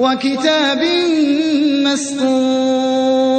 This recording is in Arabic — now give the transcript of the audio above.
وكتاب مسطور.